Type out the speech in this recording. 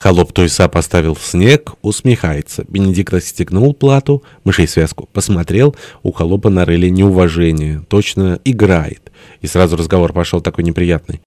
Холоп Тойса поставил в снег, усмехается. Бенедикт расстегнул плату, мышей связку, посмотрел, у холопа нарыли неуважение, точно играет. И сразу разговор пошел такой неприятный.